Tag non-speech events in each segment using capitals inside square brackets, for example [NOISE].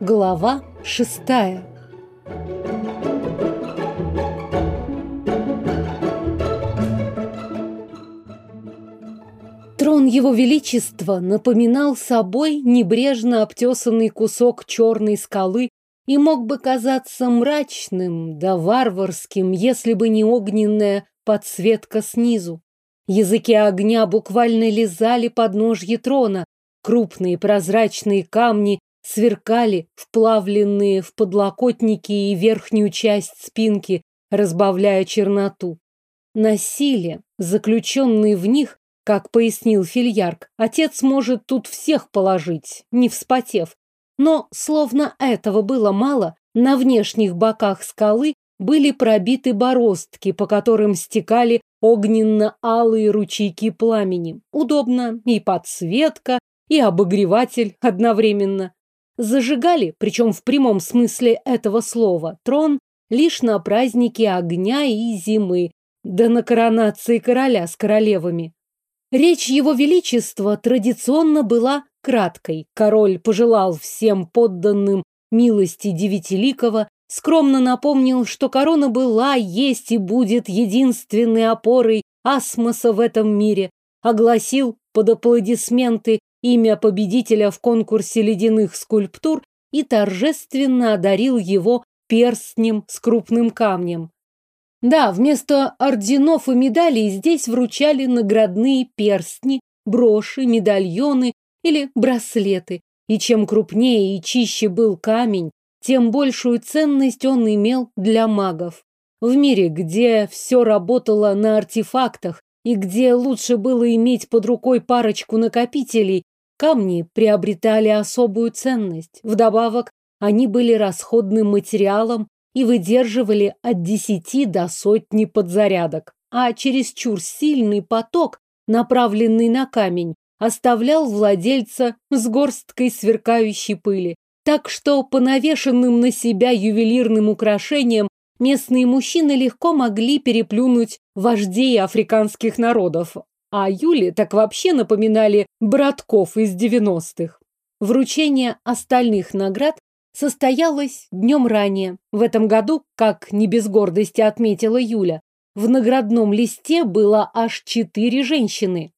Глава шестая Трон Его Величества напоминал собой небрежно обтесанный кусок черной скалы и мог бы казаться мрачным да варварским, если бы не огненная подсветка снизу. Языки огня буквально лизали подножье трона, крупные прозрачные камни сверкали, вплавленные в подлокотники и верхнюю часть спинки, разбавляя черноту. Насилие, заключенные в них, как пояснил Фильярк, отец может тут всех положить, не вспотев. Но, словно этого было мало, на внешних боках скалы были пробиты бороздки, по которым стекали огненно-алые ручейки пламени. Удобно и подсветка, и обогреватель одновременно. Зажигали, причем в прямом смысле этого слова, трон лишь на празднике огня и зимы, да на коронации короля с королевами. Речь его величества традиционно была краткой. Король пожелал всем подданным милости Девятиликова, скромно напомнил, что корона была, есть и будет единственной опорой асмоса в этом мире, огласил под аплодисменты имя победителя в конкурсе ледяных скульптур и торжественно одарил его перстнем с крупным камнем. Да, вместо орденов и медалей здесь вручали наградные перстни, броши, медальоны или браслеты. И чем крупнее и чище был камень, тем большую ценность он имел для магов. В мире, где все работало на артефактах и где лучше было иметь под рукой парочку накопителей, камни приобретали особую ценность. Вдобавок, они были расходным материалом и выдерживали от десяти до сотни подзарядок. А чересчур сильный поток, направленный на камень, оставлял владельца с горсткой сверкающей пыли. Так что по навешенным на себя ювелирным украшениям местные мужчины легко могли переплюнуть вождей африканских народов, а Юли так вообще напоминали братков из девяностых. Вручение остальных наград состоялось днем ранее. В этом году, как не без гордости отметила Юля, в наградном листе было аж четыре женщины.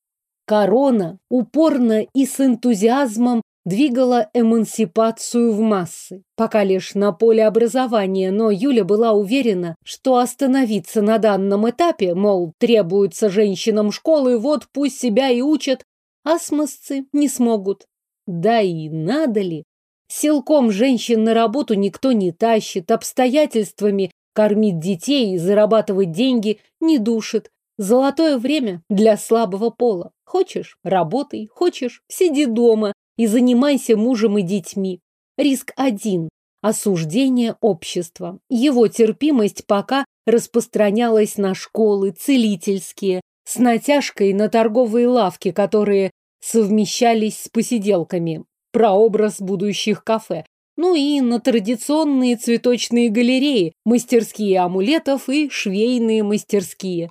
Корона упорно и с энтузиазмом двигала эмансипацию в массы. Пока лишь на поле образования, но Юля была уверена, что остановиться на данном этапе, мол, требуются женщинам школы, вот пусть себя и учат, асмосцы не смогут. Да и надо ли? Силком женщин на работу никто не тащит, обстоятельствами кормить детей и зарабатывать деньги не душит. Золотое время для слабого пола. Хочешь – работай, хочешь – сиди дома и занимайся мужем и детьми. Риск один – осуждение общества. Его терпимость пока распространялась на школы, целительские, с натяжкой на торговые лавки, которые совмещались с посиделками прообраз будущих кафе. Ну и на традиционные цветочные галереи, мастерские амулетов и швейные мастерские.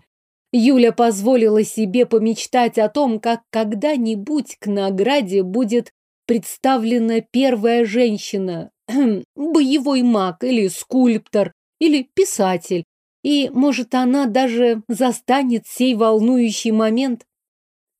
Юля позволила себе помечтать о том, как когда-нибудь к награде будет представлена первая женщина, [CLEARS THROAT] боевой маг или скульптор, или писатель. И, может, она даже застанет сей волнующий момент.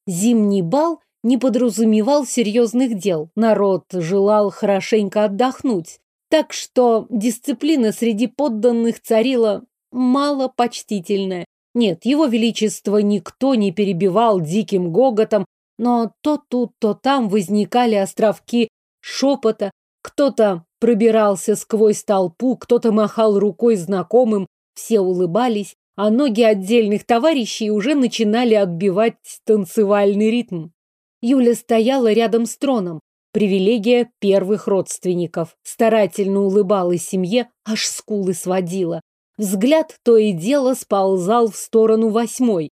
Зимний бал не подразумевал серьезных дел. Народ желал хорошенько отдохнуть. Так что дисциплина среди подданных царила мало почтительная. Нет, его величество никто не перебивал диким гоготом, но то тут, то там возникали островки шепота, кто-то пробирался сквозь толпу, кто-то махал рукой знакомым, все улыбались, а ноги отдельных товарищей уже начинали отбивать танцевальный ритм. Юля стояла рядом с троном. Привилегия первых родственников. Старательно улыбалась семье, аж скулы сводила. Взгляд то и дело сползал в сторону восьмой.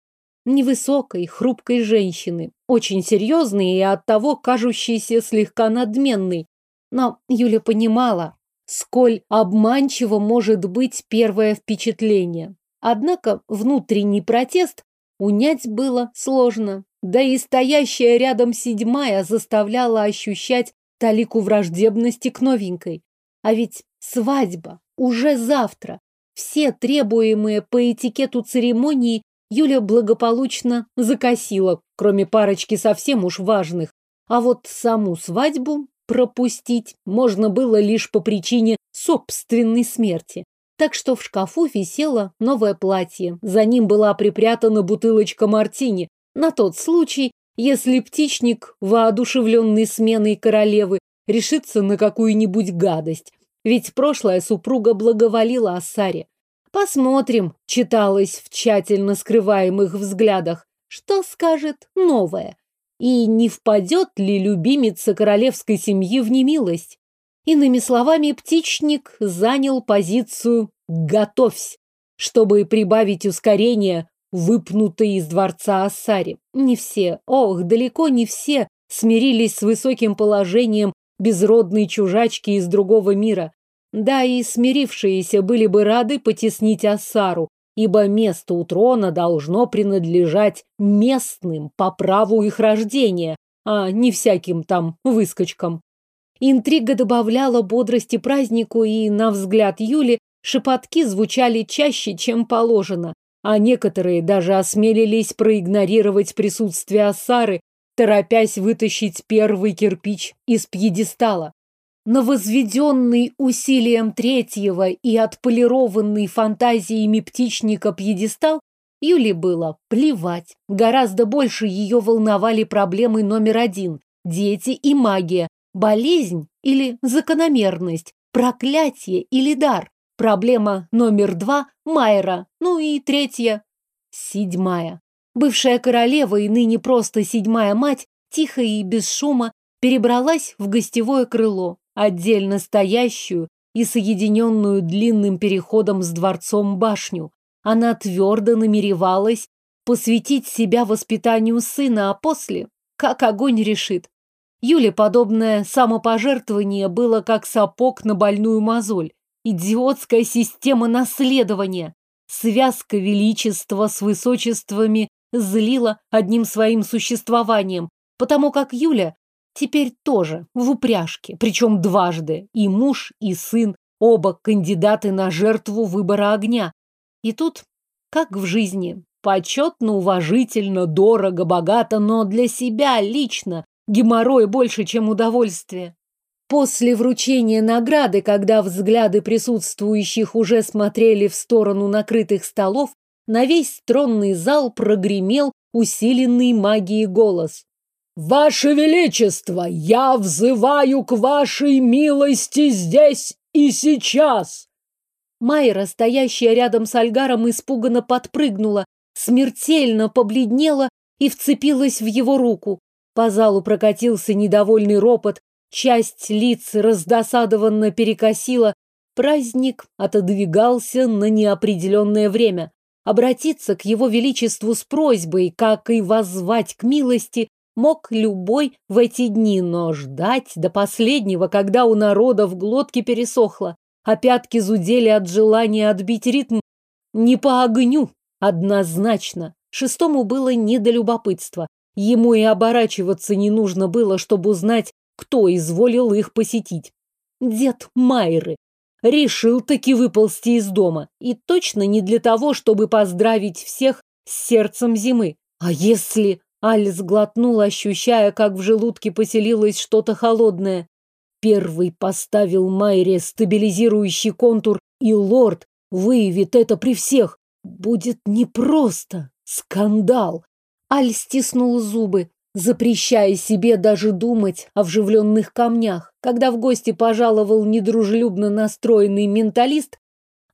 Невысокой, хрупкой женщины. Очень серьезной и оттого кажущейся слегка надменной. Но Юля понимала, сколь обманчиво может быть первое впечатление. Однако внутренний протест унять было сложно. Да и стоящая рядом седьмая заставляла ощущать талику враждебности к новенькой. А ведь свадьба уже завтра. Все требуемые по этикету церемонии Юля благополучно закосила, кроме парочки совсем уж важных. А вот саму свадьбу пропустить можно было лишь по причине собственной смерти. Так что в шкафу висело новое платье. За ним была припрятана бутылочка мартини на тот случай, если птичник, воодушевленный сменой королевы, решится на какую-нибудь гадость. Ведь прошлая супруга благоволила Ассаре. Посмотрим, читалось в тщательно скрываемых взглядах, что скажет новое. И не впадет ли любимица королевской семьи в немилость? Иными словами, птичник занял позицию «готовься», чтобы прибавить ускорение выпнутой из дворца Ассари. Не все, ох, далеко не все смирились с высоким положением безродной чужачки из другого мира. Да и смирившиеся были бы рады потеснить Ассару, ибо место у трона должно принадлежать местным по праву их рождения, а не всяким там выскочкам. Интрига добавляла бодрости празднику, и, на взгляд Юли, шепотки звучали чаще, чем положено, а некоторые даже осмелились проигнорировать присутствие Ассары, торопясь вытащить первый кирпич из пьедестала на возведенный усилием третьего и отполированный фантазиями птичника пьедестал Юле было плевать. Гораздо больше ее волновали проблемы номер один – дети и магия, болезнь или закономерность, проклятие или дар. Проблема номер два – Майра, ну и третья – седьмая. Бывшая королева и ныне просто седьмая мать, тихо и без шума, перебралась в гостевое крыло, отдельно стоящую и соединенную длинным переходом с дворцом башню. Она твердо намеревалась посвятить себя воспитанию сына, а после, как огонь решит. Юле подобное самопожертвование было как сапог на больную мозоль. Идиотская система наследования. Связка величества с высочествами злила одним своим существованием, потому как Юля Теперь тоже в упряжке, причем дважды. И муж, и сын, оба кандидаты на жертву выбора огня. И тут, как в жизни, почетно, уважительно, дорого, богато, но для себя лично геморрой больше, чем удовольствие. После вручения награды, когда взгляды присутствующих уже смотрели в сторону накрытых столов, на весь тронный зал прогремел усиленный магией голос. «Ваше Величество, я взываю к вашей милости здесь и сейчас!» Майра, стоящая рядом с Альгаром, испуганно подпрыгнула, смертельно побледнела и вцепилась в его руку. По залу прокатился недовольный ропот, часть лиц раздосадованно перекосила, праздник отодвигался на неопределенное время. Обратиться к его величеству с просьбой, как и воззвать к милости, мог любой в эти дни, но ждать до последнего, когда у народа в глотке пересохло, а пятки зудели от желания отбить ритм, не по огню, однозначно. Шестому было не до любопытства. Ему и оборачиваться не нужно было, чтобы узнать, кто изволил их посетить. Дед Майры. Решил таки выползти из дома. И точно не для того, чтобы поздравить всех с сердцем зимы. А если... Аль сглотнула, ощущая, как в желудке поселилось что-то холодное. Первый поставил Майре стабилизирующий контур, и лорд выявит это при всех. Будет непросто. Скандал. Аль стиснул зубы, запрещая себе даже думать о вживленных камнях. Когда в гости пожаловал недружелюбно настроенный менталист,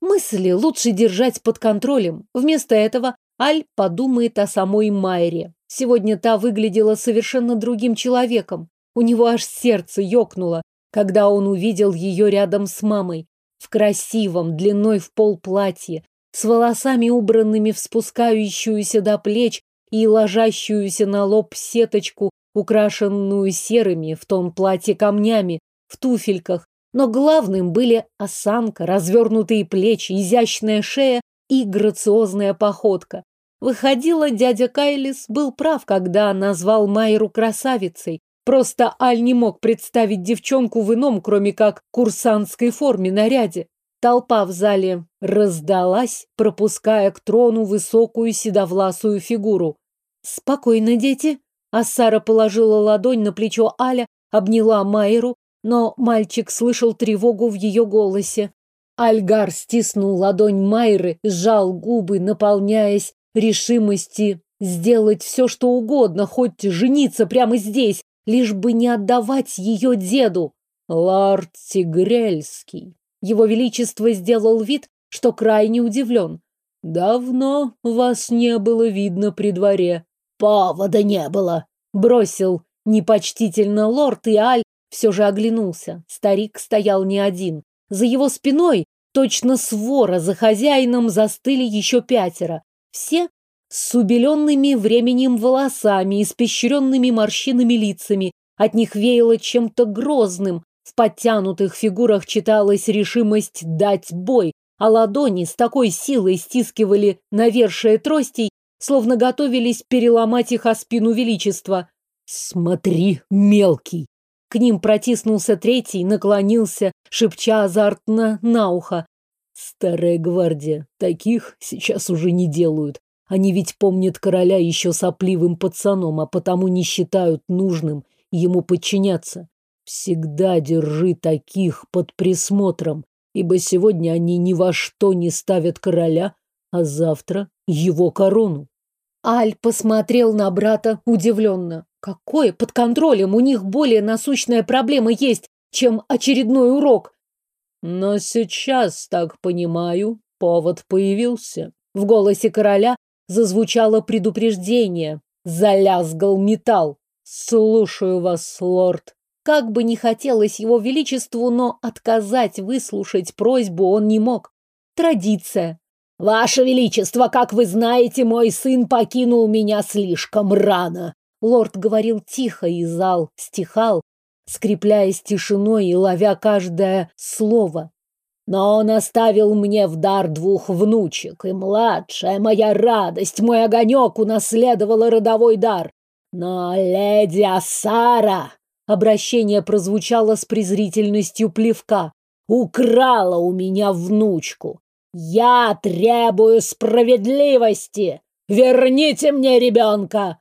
мысли лучше держать под контролем. Вместо этого Аль подумает о самой Майре. Сегодня та выглядела совершенно другим человеком. У него аж сердце ёкнуло, когда он увидел ее рядом с мамой. В красивом, длиной в пол платье, с волосами убранными в спускающуюся до плеч и ложащуюся на лоб сеточку, украшенную серыми в том платье камнями, в туфельках. Но главным были осанка, развернутые плечи, изящная шея и грациозная походка. Выходило, дядя Кайлис был прав, когда назвал Майру красавицей. Просто Аль не мог представить девчонку в ином, кроме как курсантской форме наряде. Толпа в зале раздалась, пропуская к трону высокую седовласую фигуру. «Спокойно, дети!» А Сара положила ладонь на плечо Аля, обняла Майру, но мальчик слышал тревогу в ее голосе. Альгар стиснул ладонь Майры, сжал губы, наполняясь решимости сделать все, что угодно, хоть жениться прямо здесь, лишь бы не отдавать ее деду. Лорд Тигрельский. Его Величество сделал вид, что крайне удивлен. Давно вас не было видно при дворе. Повода не было. Бросил непочтительно лорд, и Аль все же оглянулся. Старик стоял не один. За его спиной, точно свора, за хозяином застыли еще пятеро. Все с убеленными временем волосами, испещренными морщинами лицами. От них веяло чем-то грозным. В подтянутых фигурах читалась решимость дать бой, а ладони с такой силой стискивали навершие тростей, словно готовились переломать их о спину величества. «Смотри, мелкий!» К ним протиснулся третий, наклонился, шепча азартно на ухо. Старая гвардия. Таких сейчас уже не делают. Они ведь помнят короля еще сопливым пацаном, а потому не считают нужным ему подчиняться. Всегда держи таких под присмотром, ибо сегодня они ни во что не ставят короля, а завтра его корону. Аль посмотрел на брата удивленно. Какое под контролем? У них более насущная проблема есть, чем очередной урок. Но сейчас, так понимаю, повод появился. В голосе короля зазвучало предупреждение. Залязгал металл. Слушаю вас, лорд. Как бы ни хотелось его величеству, но отказать выслушать просьбу он не мог. Традиция. «Ваше Величество, как вы знаете, мой сын покинул меня слишком рано!» Лорд говорил тихо, и зал стихал, скрепляясь тишиной и ловя каждое слово. Но он оставил мне в дар двух внучек, и младшая моя радость, мой огонек унаследовала родовой дар. Но леди Асара, обращение прозвучало с презрительностью плевка, украла у меня внучку. Я требую справедливости. Верните мне ребенка.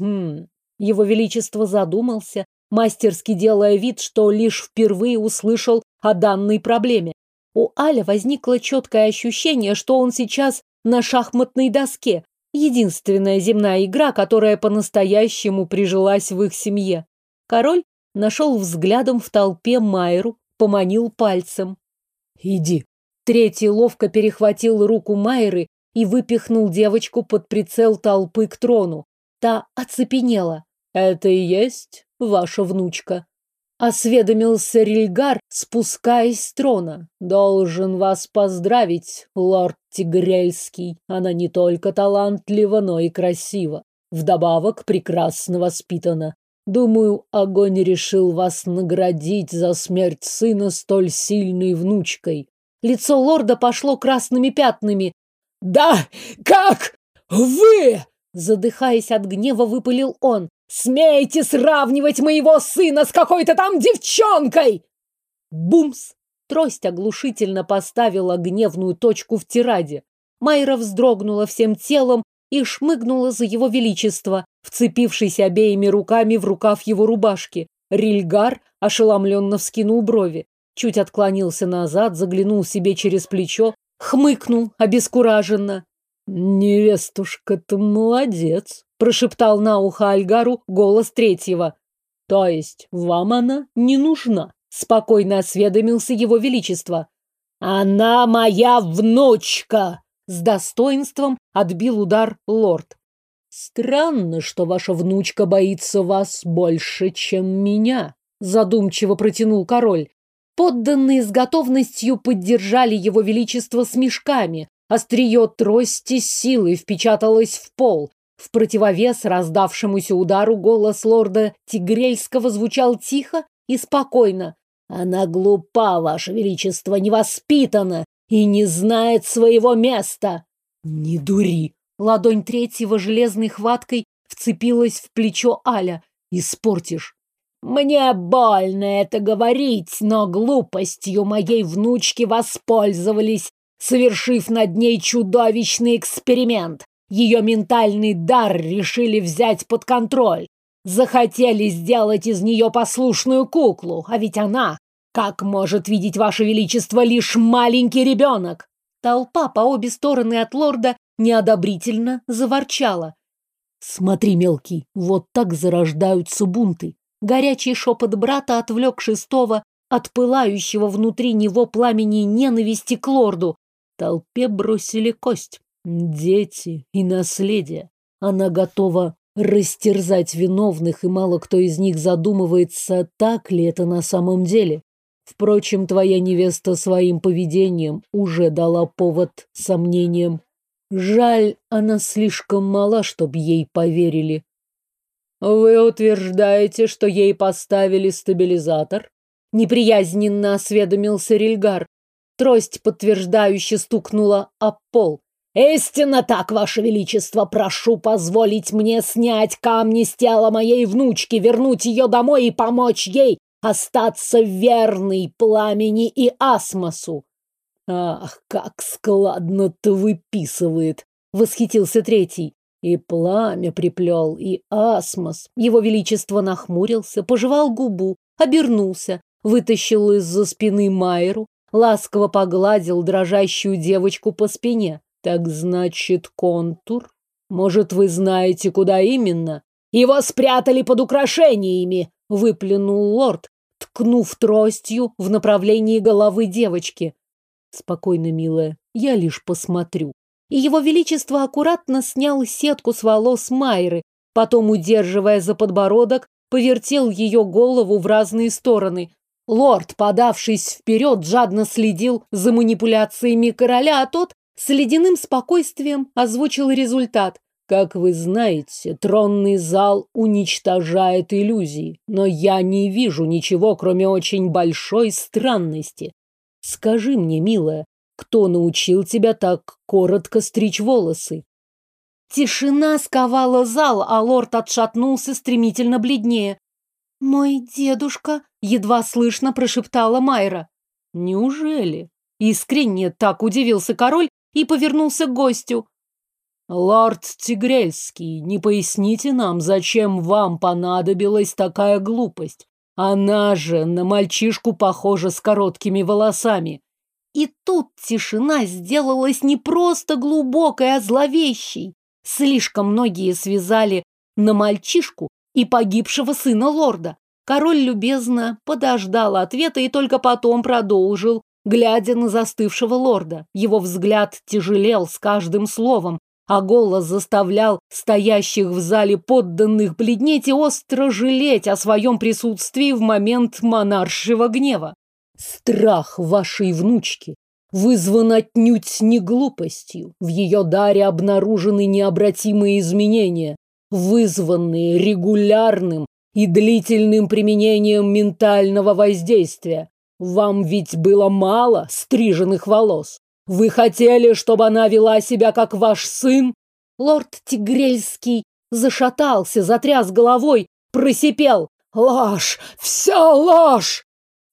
Хм, его величество задумался, мастерски делая вид, что лишь впервые услышал о данной проблеме. У Аля возникло четкое ощущение, что он сейчас на шахматной доске. Единственная земная игра, которая по-настоящему прижилась в их семье. Король нашел взглядом в толпе Майру, поманил пальцем. «Иди». Третий ловко перехватил руку Майры и выпихнул девочку под прицел толпы к трону. Та оцепенела. «Это и есть ваша внучка?» Осведомился Рильгар, спускаясь с трона. «Должен вас поздравить, лорд Тигрельский. Она не только талантлива, но и красива. Вдобавок прекрасно воспитана. Думаю, огонь решил вас наградить за смерть сына столь сильной внучкой». Лицо лорда пошло красными пятнами. «Да как вы?» Задыхаясь от гнева, выпалил он. «Смеете сравнивать моего сына с какой-то там девчонкой!» Бумс! Трость оглушительно поставила гневную точку в тираде. Майра вздрогнула всем телом и шмыгнула за его величество, вцепившись обеими руками в рукав его рубашки. Рильгар ошеломленно вскинул брови, чуть отклонился назад, заглянул себе через плечо, хмыкнул обескураженно. «Невестушка-то молодец!» Прошептал на ухо Альгару голос третьего. То есть вам она не нужна? Спокойно осведомился его величество. Она моя внучка! С достоинством отбил удар лорд. Странно, что ваша внучка боится вас больше, чем меня, задумчиво протянул король. Подданные с готовностью поддержали его величество с мешками. Острие трости силой впечаталось в пол. В противовес раздавшемуся удару голос лорда Тигрельского звучал тихо и спокойно. «Она глупа, ваше величество, невоспитана и не знает своего места!» «Не дури!» Ладонь третьего железной хваткой вцепилась в плечо Аля. Испортишь. Мне больно это говорить, но глупостью моей внучки воспользовались, совершив над ней чудовищный эксперимент. Ее ментальный дар решили взять под контроль. Захотели сделать из нее послушную куклу, а ведь она, как может видеть ваше величество, лишь маленький ребенок. Толпа по обе стороны от лорда неодобрительно заворчала. Смотри, мелкий, вот так зарождаются бунты. Горячий шепот брата отвлек шестого от пылающего внутри него пламени ненависти к лорду. Толпе бросили кость. Дети и наследие. Она готова растерзать виновных, и мало кто из них задумывается, так ли это на самом деле. Впрочем, твоя невеста своим поведением уже дала повод сомнениям. Жаль, она слишком мала, чтобы ей поверили. Вы утверждаете, что ей поставили стабилизатор? Неприязненно осведомился Рильгар. Трость подтверждающе стукнула об пол. «Истинно так, Ваше Величество! Прошу позволить мне снять камни с тела моей внучки, вернуть ее домой и помочь ей остаться верной пламени и асмосу!» «Ах, как складно-то выписывает!» — восхитился третий. И пламя приплел, и асмос. Его Величество нахмурился, пожевал губу, обернулся, вытащил из-за спины Майеру, ласково погладил дрожащую девочку по спине. Так значит, контур? Может, вы знаете, куда именно? Его спрятали под украшениями, выплюнул лорд, ткнув тростью в направлении головы девочки. Спокойно, милая, я лишь посмотрю. И его величество аккуратно снял сетку с волос Майры, потом, удерживая за подбородок, повертел ее голову в разные стороны. Лорд, подавшись вперед, жадно следил за манипуляциями короля, а тот с ледяным спокойствием озвучил результат. Как вы знаете, тронный зал уничтожает иллюзии, но я не вижу ничего, кроме очень большой странности. Скажи мне, милая, кто научил тебя так коротко стричь волосы? Тишина сковала зал, а лорд отшатнулся стремительно бледнее. «Мой дедушка», — едва слышно прошептала Майра. «Неужели?» Искренне так удивился король, и повернулся к гостю. «Лорд Тигрельский, не поясните нам, зачем вам понадобилась такая глупость? Она же на мальчишку похожа с короткими волосами». И тут тишина сделалась не просто глубокой, а зловещей. Слишком многие связали на мальчишку и погибшего сына лорда. Король любезно подождал ответа и только потом продолжил, глядя на застывшего лорда. Его взгляд тяжелел с каждым словом, а голос заставлял стоящих в зале подданных бледнеть и остро жалеть о своем присутствии в момент монаршего гнева. Страх вашей внучки вызван отнюдь не глупостью. В ее даре обнаружены необратимые изменения, вызванные регулярным и длительным применением ментального воздействия. Вам ведь было мало стриженных волос. Вы хотели, чтобы она вела себя, как ваш сын? Лорд Тигрельский зашатался, затряс головой, просипел. Ложь! Все ложь!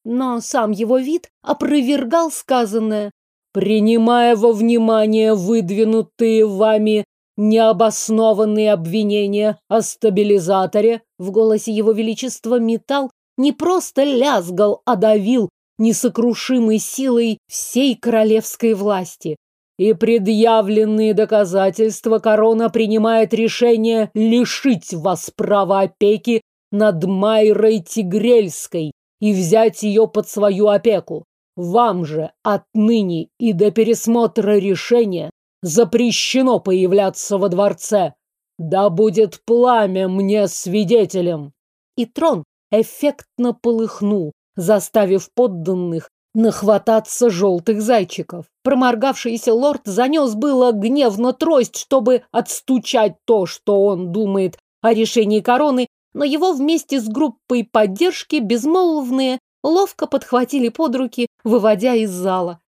Но сам его вид опровергал сказанное. Принимая во внимание выдвинутые вами необоснованные обвинения о стабилизаторе, в голосе его величества металл не просто лязгал, а давил несокрушимой силой всей королевской власти. И предъявленные доказательства корона принимает решение лишить вас права опеки над Майрой Тигрельской и взять ее под свою опеку. Вам же отныне и до пересмотра решения запрещено появляться во дворце. Да будет пламя мне свидетелем. И трон эффектно полыхнул, заставив подданных нахвататься желтых зайчиков. Проморгавшийся лорд занес было гневно трость, чтобы отстучать то, что он думает о решении короны, но его вместе с группой поддержки безмолвные ловко подхватили под руки, выводя из зала.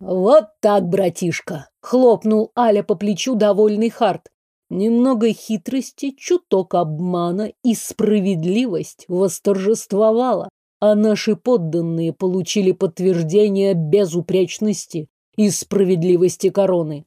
Вот так, братишка, хлопнул Аля по плечу довольный Харт. Немного хитрости, чуток обмана и справедливость восторжествовала, а наши подданные получили подтверждение безупречности и справедливости короны.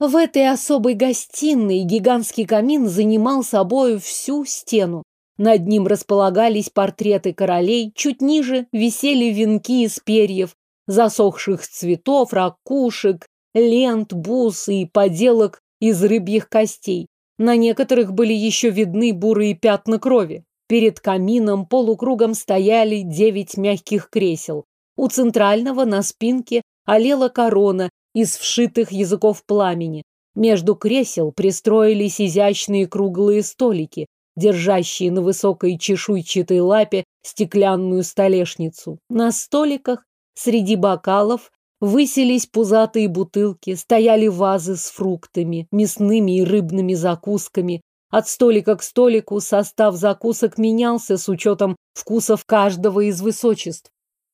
В этой особой гостиной гигантский камин занимал собой всю стену. Над ним располагались портреты королей, чуть ниже висели венки из перьев, засохших цветов, ракушек, лент, бус и поделок из рыбьих костей. На некоторых были еще видны бурые пятна крови. Перед камином полукругом стояли девять мягких кресел. У центрального на спинке олела корона из вшитых языков пламени. Между кресел пристроились изящные круглые столики, держащие на высокой чешуйчатой лапе стеклянную столешницу. На столиках среди бокалов Высились пузатые бутылки, стояли вазы с фруктами, мясными и рыбными закусками. От столика к столику состав закусок менялся с учетом вкусов каждого из высочеств.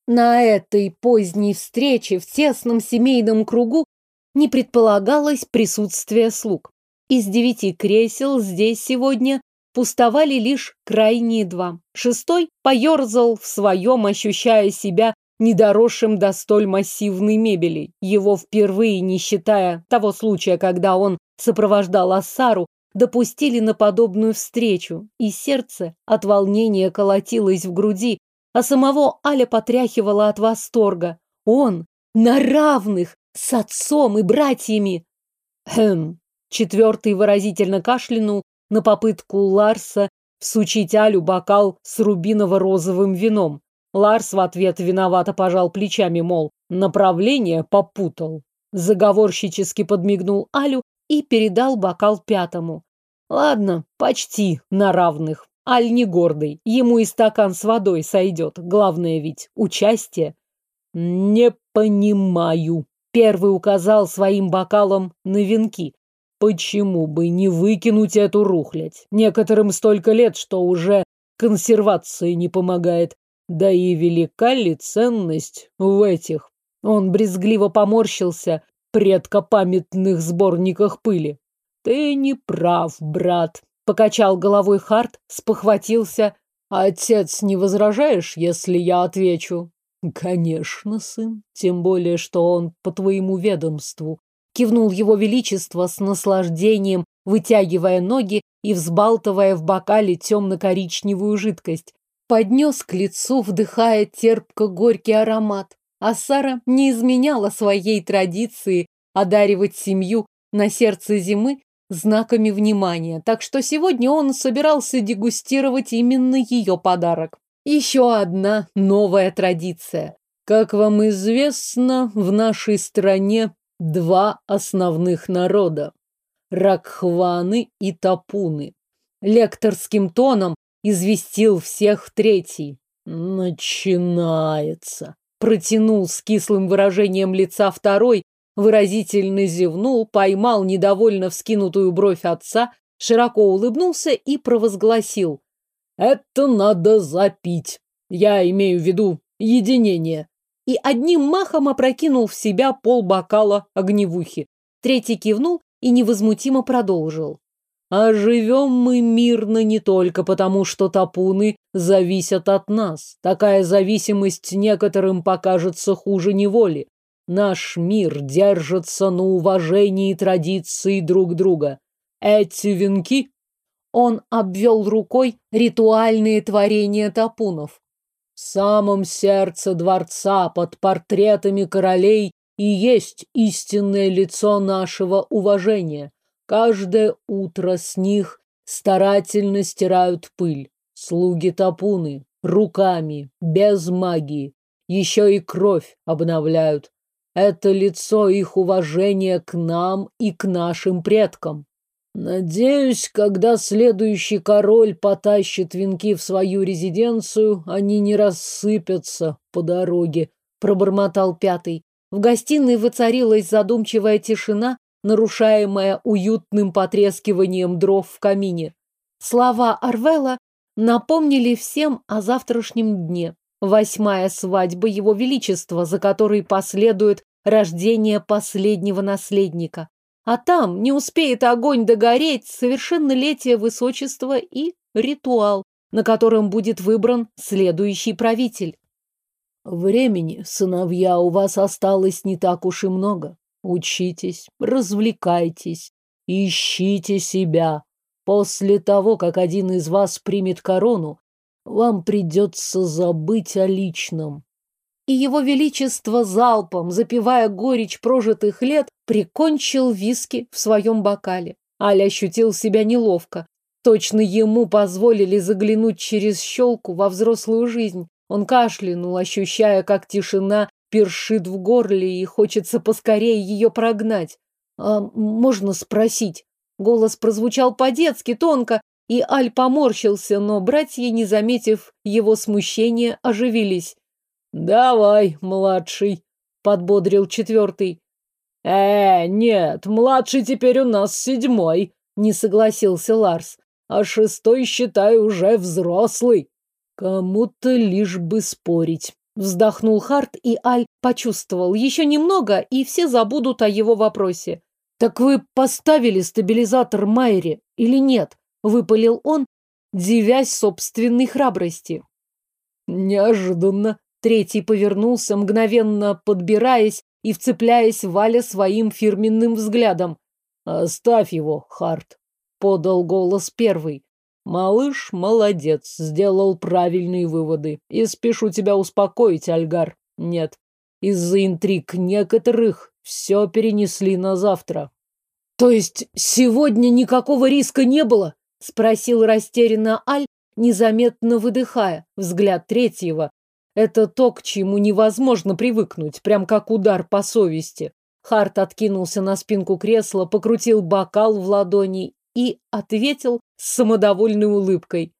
На этой поздней встрече в тесном семейном кругу не предполагалось присутствие слуг. Из девяти кресел здесь сегодня пустовали лишь крайние два. Шестой поерзал в своем, ощущая себя недоросшим до столь массивной мебели. Его впервые, не считая того случая, когда он сопровождал Ассару, допустили на подобную встречу, и сердце от волнения колотилось в груди, а самого Аля потряхивала от восторга. Он на равных с отцом и братьями. Хм. Четвертый выразительно кашлянул на попытку Ларса всучить Алю бокал с рубиново-розовым вином. Ларс в ответ виновато пожал плечами, мол, направление попутал. Заговорщически подмигнул Алю и передал бокал пятому. Ладно, почти на равных. Аль не гордый, ему и стакан с водой сойдет. Главное ведь участие. Не понимаю. Первый указал своим бокалом на венки. Почему бы не выкинуть эту рухлядь? Некоторым столько лет, что уже консервации не помогает. Да и велика ли ценность в этих? Он брезгливо поморщился предкопамятных сборниках пыли. Ты не прав, брат, покачал головой Харт, спохватился. Отец, не возражаешь, если я отвечу? Конечно, сын, тем более, что он по твоему ведомству. Кивнул его величество с наслаждением, вытягивая ноги и взбалтывая в бокале темно-коричневую жидкость поднес к лицу, вдыхая терпко-горький аромат. А Сара не изменяла своей традиции одаривать семью на сердце зимы знаками внимания, так что сегодня он собирался дегустировать именно ее подарок. Еще одна новая традиция. Как вам известно, в нашей стране два основных народа – ракхваны и тапуны. Лекторским тоном известил всех третий. Начинается. Протянул с кислым выражением лица второй, выразительно зевнул, поймал недовольно вскинутую бровь отца, широко улыбнулся и провозгласил. Это надо запить. Я имею в виду единение. И одним махом опрокинул в себя пол бокала огневухи. Третий кивнул и невозмутимо продолжил. А живем мы мирно не только потому, что топуны зависят от нас. Такая зависимость некоторым покажется хуже неволи. Наш мир держится на уважении традиций друг друга. Эти венки... Он обвел рукой ритуальные творения топунов. В самом сердце дворца под портретами королей и есть истинное лицо нашего уважения. Каждое утро с них старательно стирают пыль. Слуги топуны, руками, без магии. Еще и кровь обновляют. Это лицо их уважения к нам и к нашим предкам. Надеюсь, когда следующий король потащит венки в свою резиденцию, они не рассыпятся по дороге, пробормотал пятый. В гостиной воцарилась задумчивая тишина, нарушаемая уютным потрескиванием дров в камине. Слова Арвела напомнили всем о завтрашнем дне. Восьмая свадьба Его Величества, за которой последует рождение последнего наследника. А там не успеет огонь догореть, совершеннолетие высочества и ритуал, на котором будет выбран следующий правитель. Времени, сыновья, у вас осталось не так уж и много. Учитесь, развлекайтесь, ищите себя. После того, как один из вас примет корону, вам придется забыть о личном. И его величество залпом, запивая горечь прожитых лет, прикончил виски в своем бокале. Аля ощутил себя неловко. Точно ему позволили заглянуть через щелку во взрослую жизнь. Он кашлянул, ощущая, как тишина першит в горле и хочется поскорее ее прогнать. «А можно спросить?» Голос прозвучал по-детски, тонко, и Аль поморщился, но братья, не заметив его смущения, оживились. «Давай, младший», — подбодрил четвертый. «Э, нет, младший теперь у нас седьмой», — не согласился Ларс. «А шестой, считай, уже взрослый». Кому-то лишь бы спорить. Вздохнул Харт, и Аль почувствовал. Еще немного, и все забудут о его вопросе. «Так вы поставили стабилизатор Майре или нет?» Выпалил он, дивясь собственной храбрости. Неожиданно. Третий повернулся, мгновенно подбираясь и вцепляясь Валя своим фирменным взглядом. «Оставь его, Харт», — подал голос первый. «Малыш молодец, сделал правильные выводы. И спешу тебя успокоить, Альгар. Нет, из-за интриг некоторых все перенесли на завтра». «То есть сегодня никакого риска не было?» Спросил растерянно Аль, незаметно выдыхая. Взгляд третьего. Это то, к чему невозможно привыкнуть, прям как удар по совести. Харт откинулся на спинку кресла, покрутил бокал в ладони и ответил с самодовольной улыбкой.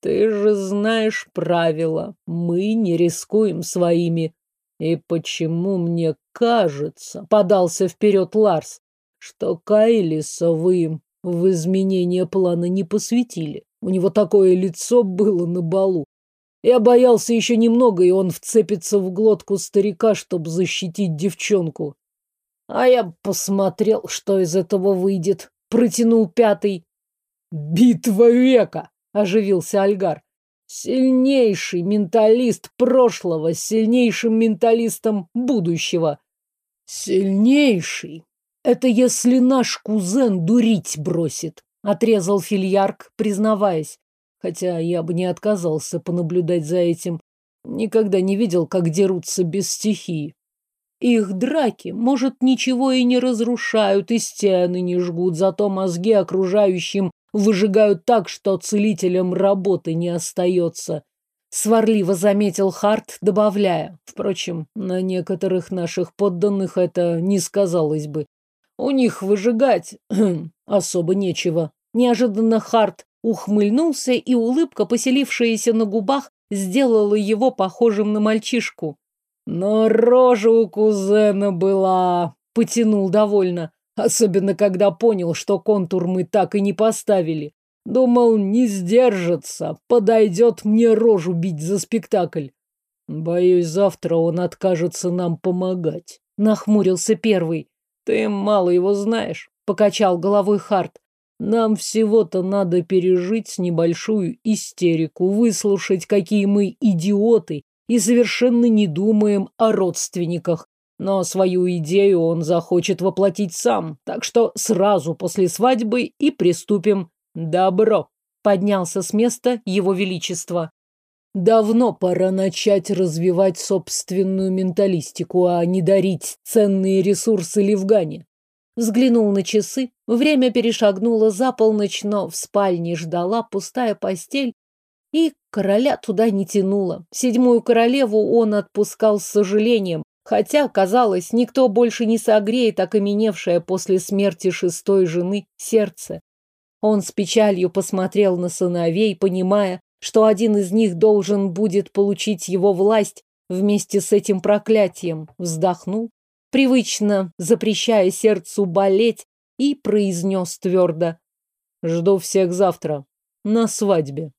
«Ты же знаешь правила. Мы не рискуем своими. И почему мне кажется, — подался вперед Ларс, — что Кайлиса вы в изменение плана не посвятили. У него такое лицо было на балу. Я боялся еще немного, и он вцепится в глотку старика, чтобы защитить девчонку. А я посмотрел, что из этого выйдет. Протянул пятый. «Битва века!» — оживился Альгар. «Сильнейший менталист прошлого с сильнейшим менталистом будущего». «Сильнейший это если наш кузен дурить бросит, отрезал Фильярк, признаваясь. Хотя я бы не отказался понаблюдать за этим. Никогда не видел, как дерутся без стихии. Их драки, может, ничего и не разрушают, и стены не жгут, зато мозги окружающим выжигают так, что целителям работы не остается. Сварливо заметил Харт, добавляя. Впрочем, на некоторых наших подданных это не сказалось бы. У них выжигать [CLEARS THROAT] особо нечего. Неожиданно Харт ухмыльнулся, и улыбка, поселившаяся на губах, сделала его похожим на мальчишку. Но рожа у кузена была, потянул довольно, особенно когда понял, что контур мы так и не поставили. Думал, не сдержится, подойдет мне рожу бить за спектакль. Боюсь, завтра он откажется нам помогать. Нахмурился первый. Ты мало его знаешь, покачал головой Харт. Нам всего-то надо пережить небольшую истерику, выслушать, какие мы идиоты, и совершенно не думаем о родственниках. Но свою идею он захочет воплотить сам, так что сразу после свадьбы и приступим. Добро. Поднялся с места его величество. Давно пора начать развивать собственную менталистику, а не дарить ценные ресурсы Левгане. Взглянул на часы. Время перешагнуло за полночь, но в спальне ждала пустая постель, и короля туда не тянуло. Седьмую королеву он отпускал с сожалением, хотя, казалось, никто больше не согреет окаменевшее после смерти шестой жены сердце. Он с печалью посмотрел на сыновей, понимая, что один из них должен будет получить его власть вместе с этим проклятием, вздохнул, привычно запрещая сердцу болеть, и произнес твердо. «Жду всех завтра, на свадьбе».